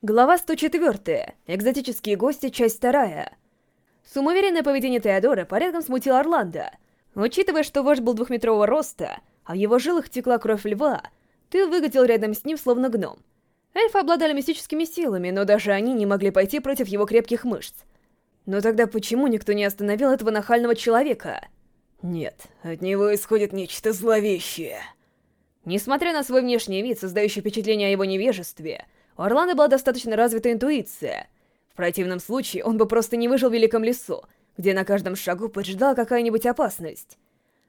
Глава 104. Экзотические гости. Часть 2. Самоуверенное поведение Теодора порядком смутило Орландо. Учитывая, что вождь был двухметрового роста, а в его жилах текла кровь льва, ты выглядел рядом с ним словно гном. Эльфы обладали мистическими силами, но даже они не могли пойти против его крепких мышц. Но тогда почему никто не остановил этого нахального человека? Нет, от него исходит нечто зловещее. Несмотря на свой внешний вид, создающий впечатление о его невежестве, у Орлана была достаточно развита интуиция. В противном случае он бы просто не выжил в Великом лесу, где на каждом шагу поджидала какая-нибудь опасность.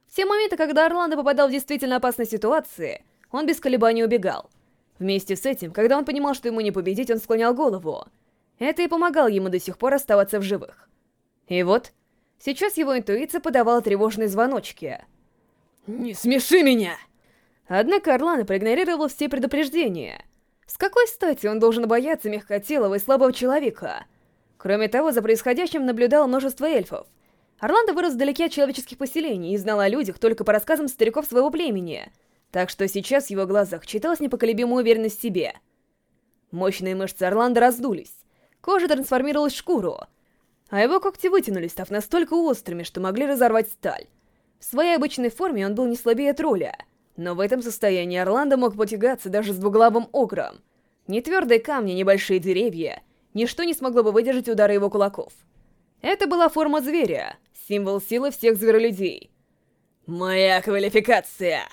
В те моменты, когда Орландо попадал в действительно опасные ситуации, он без колебаний убегал. Вместе с этим, когда он понимал, что ему не победить, он склонял голову. Это и помогало ему до сих пор оставаться в живых. И вот, сейчас его интуиция подавала тревожные звоночки. «Не смеши меня!» Однако Орландо проигнорировал все предупреждения — с какой стати он должен бояться мягкотелого и слабого человека? Кроме того, за происходящим наблюдало множество эльфов. Орландо вырос вдалеке от человеческих поселений и знал о людях только по рассказам стариков своего племени, так что сейчас в его глазах читалась непоколебимая уверенность в себе. Мощные мышцы Орландо раздулись, кожа трансформировалась в шкуру, а его когти вытянулись, став настолько острыми, что могли разорвать сталь. В своей обычной форме он был не слабее тролля — но в этом состоянии Орландо мог потягаться даже с двуглавым огром. Ни твердые камни, ни большие деревья, ничто не смогло бы выдержать удары его кулаков. Это была форма зверя, символ силы всех зверолюдей. «Моя квалификация!»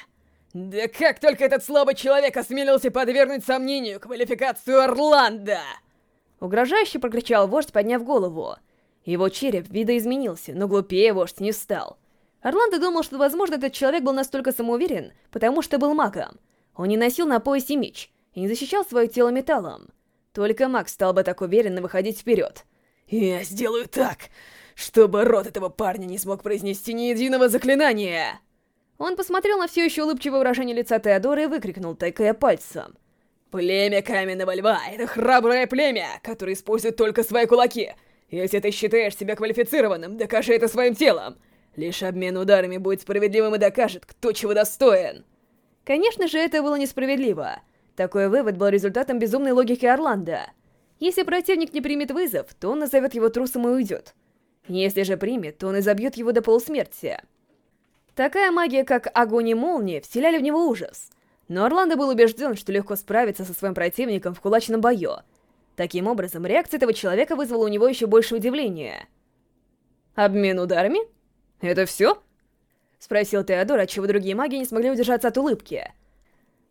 «Да как только этот слабый человек осмелился подвергнуть сомнению квалификацию Орландо!» Угрожающе прокричал вождь, подняв голову. Его череп видоизменился, но глупее вождь не стал. Орландо думал, что, возможно, этот человек был настолько самоуверен, потому что был магом. Он не носил на поясе меч и не защищал свое тело металлом. Только маг стал бы так уверенно выходить вперед. «Я сделаю так, чтобы рот этого парня не смог произнести ни единого заклинания!» Он посмотрел на все еще улыбчивое выражение лица Теодора и выкрикнул, тайкая пальцем. «Племя Каменного Льва — это храброе племя, которое использует только свои кулаки. Если ты считаешь себя квалифицированным, докажи это своим телом. Лишь обмен ударами будет справедливым и докажет, кто чего достоин. Конечно же, это было несправедливо. Такой вывод был результатом безумной логики Орландо. Если противник не примет вызов, то он назовет его трусом и уйдет. Если же примет, то он изобьет его до полусмерти. Такая магия, как огонь и молния, вселяли в него ужас. Но Орландо был убежден, что легко справится со своим противником в кулачном бою. Таким образом, реакция этого человека вызвала у него еще больше удивления. Обмен ударами? «Это все?» — спросил Теодор, отчего другие маги не смогли удержаться от улыбки.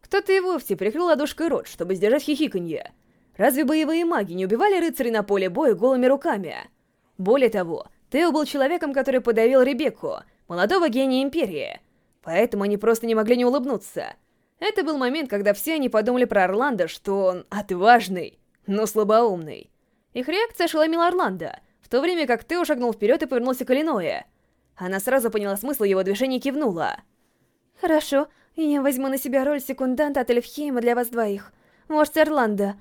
Кто-то и вовсе прикрыл ладошкой рот, чтобы сдержать хихиканье. Разве боевые маги не убивали рыцарей на поле боя голыми руками? Более того, Тео был человеком, который подавил Ребекку, молодого гения Империи. Поэтому они просто не могли не улыбнуться. Это был момент, когда все они подумали про Орландо, что он отважный, но слабоумный. Их реакция ошеломила Орландо, в то время как Тео шагнул вперед и повернулся к Иллиное. Она сразу поняла смысл его движения и кивнула. «Хорошо, я возьму на себя роль секунданта от Эльфхейма для вас двоих. Может, Орландо,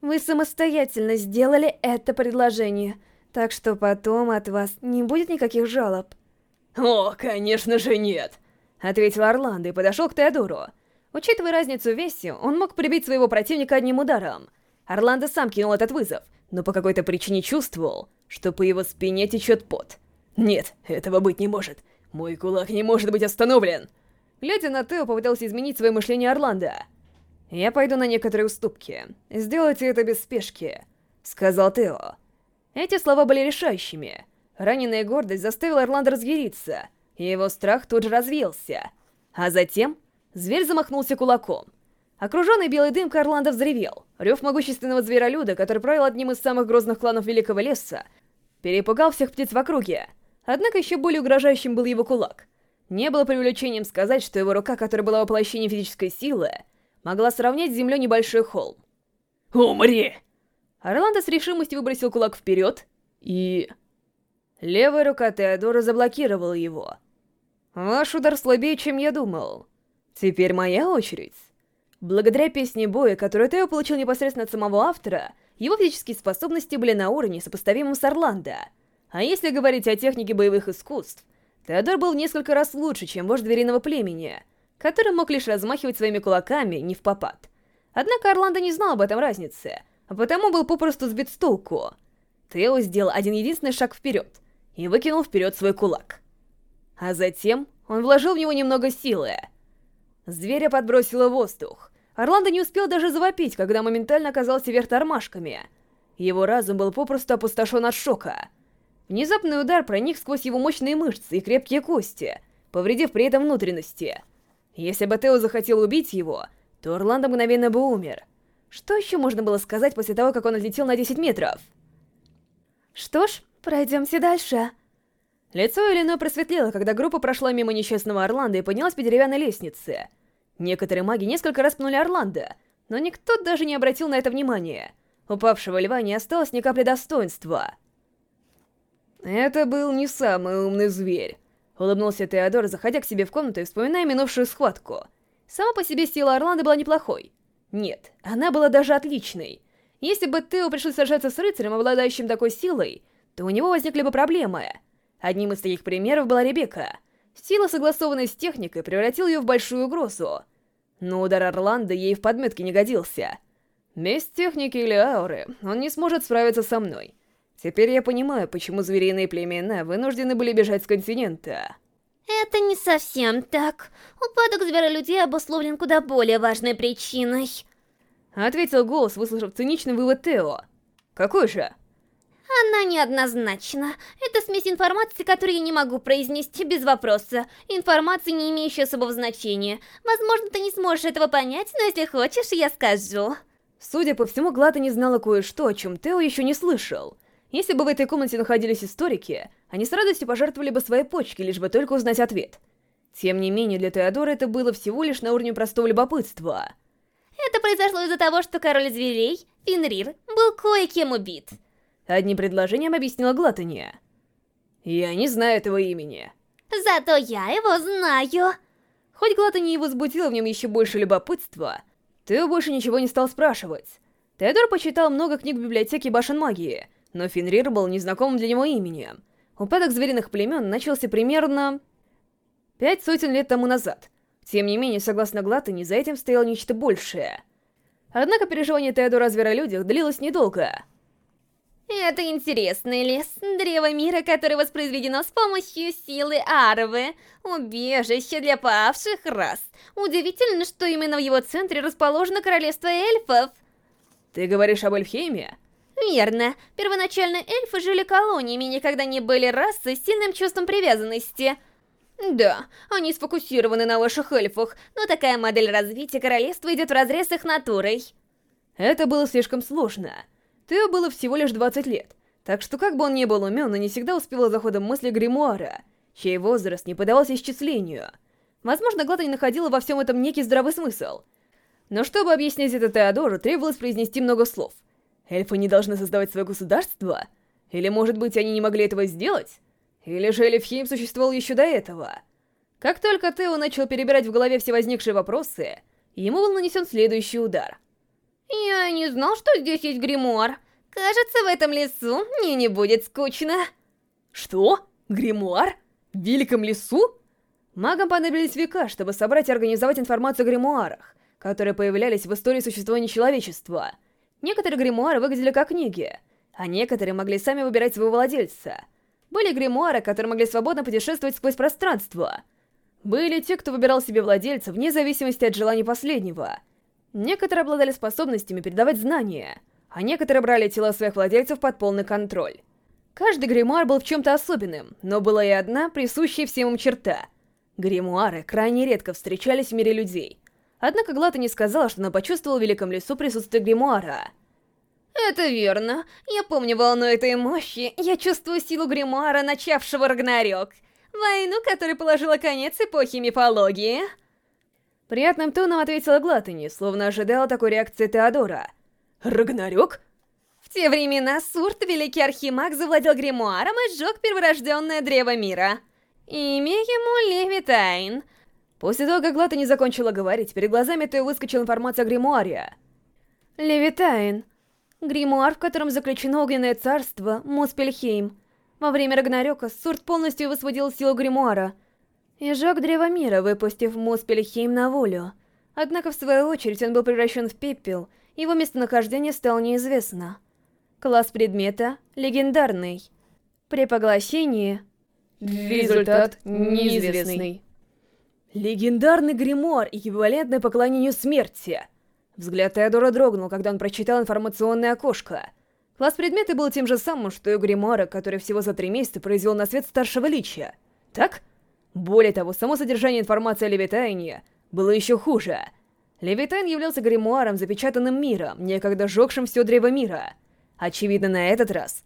вы самостоятельно сделали это предложение, так что потом от вас не будет никаких жалоб». «О, конечно же нет!» — ответил Орландо и подошел к Теодору. Учитывая разницу в весе, он мог прибить своего противника одним ударом. Орландо сам кинул этот вызов, но по какой-то причине чувствовал, что по его спине течет пот. Нет, этого быть не может. Мой кулак не может быть остановлен. Глядя на Тео, попытался изменить свое мышление Орландо. «Я пойду на некоторые уступки. Сделайте это без спешки», — сказал Тео. Эти слова были решающими. Раненая гордость заставила Орландо разъяриться, и его страх тут же развеялся. А затем зверь замахнулся кулаком. Окруженный белой дымкой Орландо взревел. Рев могущественного зверолюда, который правил одним из самых грозных кланов Великого Леса, перепугал всех птиц в округе. Однако еще более угрожающим был его кулак. Не было привлечением сказать, что его рука, которая была воплощением физической силы, могла сравнять с землей небольшой холм. «Умри!» Орландо с решимостью выбросил кулак вперед, и... Левая рука Теодора заблокировала его. «Ваш удар слабее, чем я думал. Теперь моя очередь». Благодаря песне боя, которую Тео получил непосредственно от самого автора, его физические способности были на уровне, сопоставимом с Орландо — а если говорить о технике боевых искусств, Теодор был несколько раз лучше, чем вождь звериного племени, который мог лишь размахивать своими кулаками не в попад. Однако Орландо не знал об этом разнице. а потому был попросту сбит с толку. Тео сделал один единственный шаг вперед и выкинул вперед свой кулак. А затем он вложил в него немного силы. Зверя подбросило воздух. Орландо не успел даже завопить, когда моментально оказался вверх тормашками. Его разум был попросту опустошен от шока. Внезапный удар проник сквозь его мощные мышцы и крепкие кости, повредив при этом внутренности. Если бы Тео захотел убить его, то Орландо мгновенно бы умер. Что еще можно было сказать после того, как он отлетел на 10 метров? Что ж, пройдемте дальше. Лицо Элино просветлело, когда группа прошла мимо несчастного Орландо и поднялась по деревянной лестнице. Некоторые маги несколько раз пнули Орландо, но никто даже не обратил на это внимания. Упавшего льва не осталось ни капли достоинства. Это был не самый умный зверь. Улыбнулся Теодор, заходя к себе в комнату и вспоминая минувшую схватку. Сама по себе сила Орландо была неплохой. Нет, она была даже отличной. Если бы Тео пришлось сражаться с рыцарем, обладающим такой силой, то у него возникли бы проблемы. Одним из таких примеров была Ребекка. Сила, согласованная с техникой, превратила ее в большую угрозу. Но удар Орландо ей в подметке не годился. Без техники или ауры он не сможет справиться со мной. Теперь я понимаю, почему звериные племена вынуждены были бежать с континента. Это не совсем так. Упадок зверолюдей обусловлен куда более важной причиной. Ответил голос, выслушав циничный вывод Тео. Какой же? Она неоднозначна. Это смесь информации, которую я не могу произнести без вопроса. Информация, не имеющая особого значения. Возможно, ты не сможешь этого понять, но если хочешь, я скажу. Судя по всему, Глата не знала кое-что, о чем Тео еще не слышал. Если бы в этой комнате находились историки, они с радостью пожертвовали бы свои почки, лишь бы только узнать ответ. Тем не менее, для Теодора это было всего лишь на уровне простого любопытства. Это произошло из-за того, что король зверей, Фенрир, был кое-кем убит. Одним предложением объяснила Глатания. «Я не знаю этого имени». «Зато я его знаю». Хоть Глатани и возбудила в нем еще больше любопытства, Тео больше ничего не стал спрашивать. Теодор почитал много книг в библиотеке Башен Магии — но Фенрир был незнакомым для него именем. Упадок звериных племен начался примерно... пять сотен лет тому назад. Тем не менее, согласно Глаттани, за этим стояло нечто большее. Однако переживание Теодора о зверолюдях длилось недолго. Это интересный лес, древо мира, которое воспроизведено с помощью силы Арвы, убежище для павших рас. Удивительно, что именно в его центре расположено королевство эльфов. Ты говоришь об Эльфхейме? Верно. Первоначально эльфы жили колониями и никогда не были расой с сильным чувством привязанности. Да, они сфокусированы на ваших эльфах, но такая модель развития королевства идет вразрез с их натурой. Это было слишком сложно. Тео было всего лишь 20 лет, так что как бы он ни был умен, но не всегда успевал за ходом мысли гримуара, чей возраст не подавался исчислению. Возможно, Глата не находила во всем этом некий здравый смысл. Но чтобы объяснить это Теодору, требовалось произнести много слов — Эльфы не должны создавать свое государство? Или, может быть, они не могли этого сделать? Или же Эльфхейм существовал еще до этого? Как только Тео начал перебирать в голове все возникшие вопросы, ему был нанесен следующий удар. «Я не знал, что здесь есть гримуар. Кажется, в этом лесу мне не будет скучно». «Что? Гримуар? В Великом лесу?» Магам понадобились века, чтобы собрать и организовать информацию о гримуарах, которые появлялись в истории существования человечества — Некоторые гримуары выглядели как книги, а некоторые могли сами выбирать своего владельца. Были гримуары, которые могли свободно путешествовать сквозь пространство. Были те, кто выбирал себе владельца вне зависимости от желаний последнего. Некоторые обладали способностями передавать знания, а некоторые брали тела своих владельцев под полный контроль. Каждый гримуар был в чем-то особенным, но была и одна, присущая всем им черта. Гримуары крайне редко встречались в мире людей, Однако Глата не сказала, что она почувствовала в Великом Лесу присутствие гримуара. Это верно. Я помню волну этой мощи. Я чувствую силу гримуара, начавшего Рагнарёк. Войну, которая положила конец эпохи мифологии. Приятным тоном ответила Глатани, словно ожидала такой реакции Теодора. Рагнарёк? В те времена Сурт, великий архимаг, завладел гримуаром и сжег перворожденное древо мира. Имя ему Левитайн. После того, как Глата не закончила говорить, перед глазами Тео выскочила информация о гримуаре. Левитайн. Гримуар, в котором заключено огненное царство, Муспельхейм. Во время Рагнарёка Сурт полностью высвободил силу гримуара и сжег Древо Мира, выпустив Муспельхейм на волю. Однако, в свою очередь, он был превращен в пепел его местонахождение стало неизвестно. Класс предмета — легендарный. При поглощении... Результат неизвестный. Легендарный гримуар, эквивалентный поклонению смерти. Взгляд Теодора дрогнул, когда он прочитал информационное окошко. Класс предмета был тем же самым, что и у гримуара, который всего за три месяца произвел на свет старшего лича. Так? Более того, само содержание информации о Левитайне было еще хуже. Левитайн являлся гримуаром, запечатанным миром, некогда сжегшим все древо мира. Очевидно, на этот раз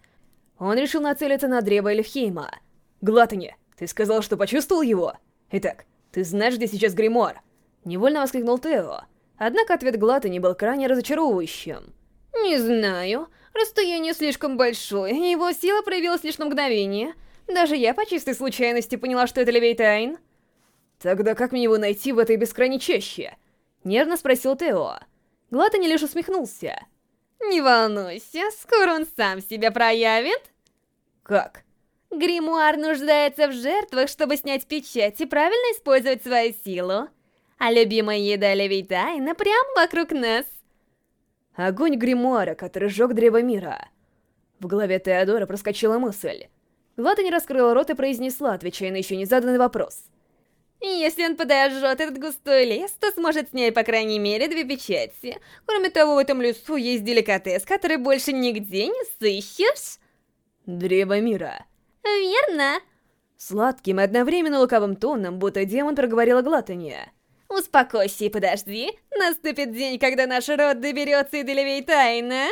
он решил нацелиться на древо Эльфхейма. Глатани, ты сказал, что почувствовал его? Итак, ты знаешь, где сейчас гримуар? Невольно воскликнул Тео. Однако ответ Глатани был крайне разочаровывающим. «Не знаю. Расстояние слишком большое, его сила проявилась лишь на мгновение. Даже я по чистой случайности поняла, что это Левейтайн». «Тогда как мне его найти в этой бескрайней чаще?» Нервно спросил Тео. Глатани лишь усмехнулся. «Не волнуйся, скоро он сам себя проявит». «Как?» Гримуар нуждается в жертвах, чтобы снять печать и правильно использовать свою силу. А любимая еда Левитайна прямо вокруг нас. Огонь гримуара, который сжег Древо Мира. В голове Теодора проскочила мысль. Глата не раскрыла рот и произнесла, отвечая на еще не заданный вопрос. Если он подожжет этот густой лес, то сможет снять по крайней мере две печати. Кроме того, в этом лесу есть деликатес, который больше нигде не сыщешь. Древо Мира. Верно. Сладким и одновременно лукавым тоном, будто демон проговорила глатанье. Успокойся и подожди. Наступит день, когда наш род доберется и до Левейтайна.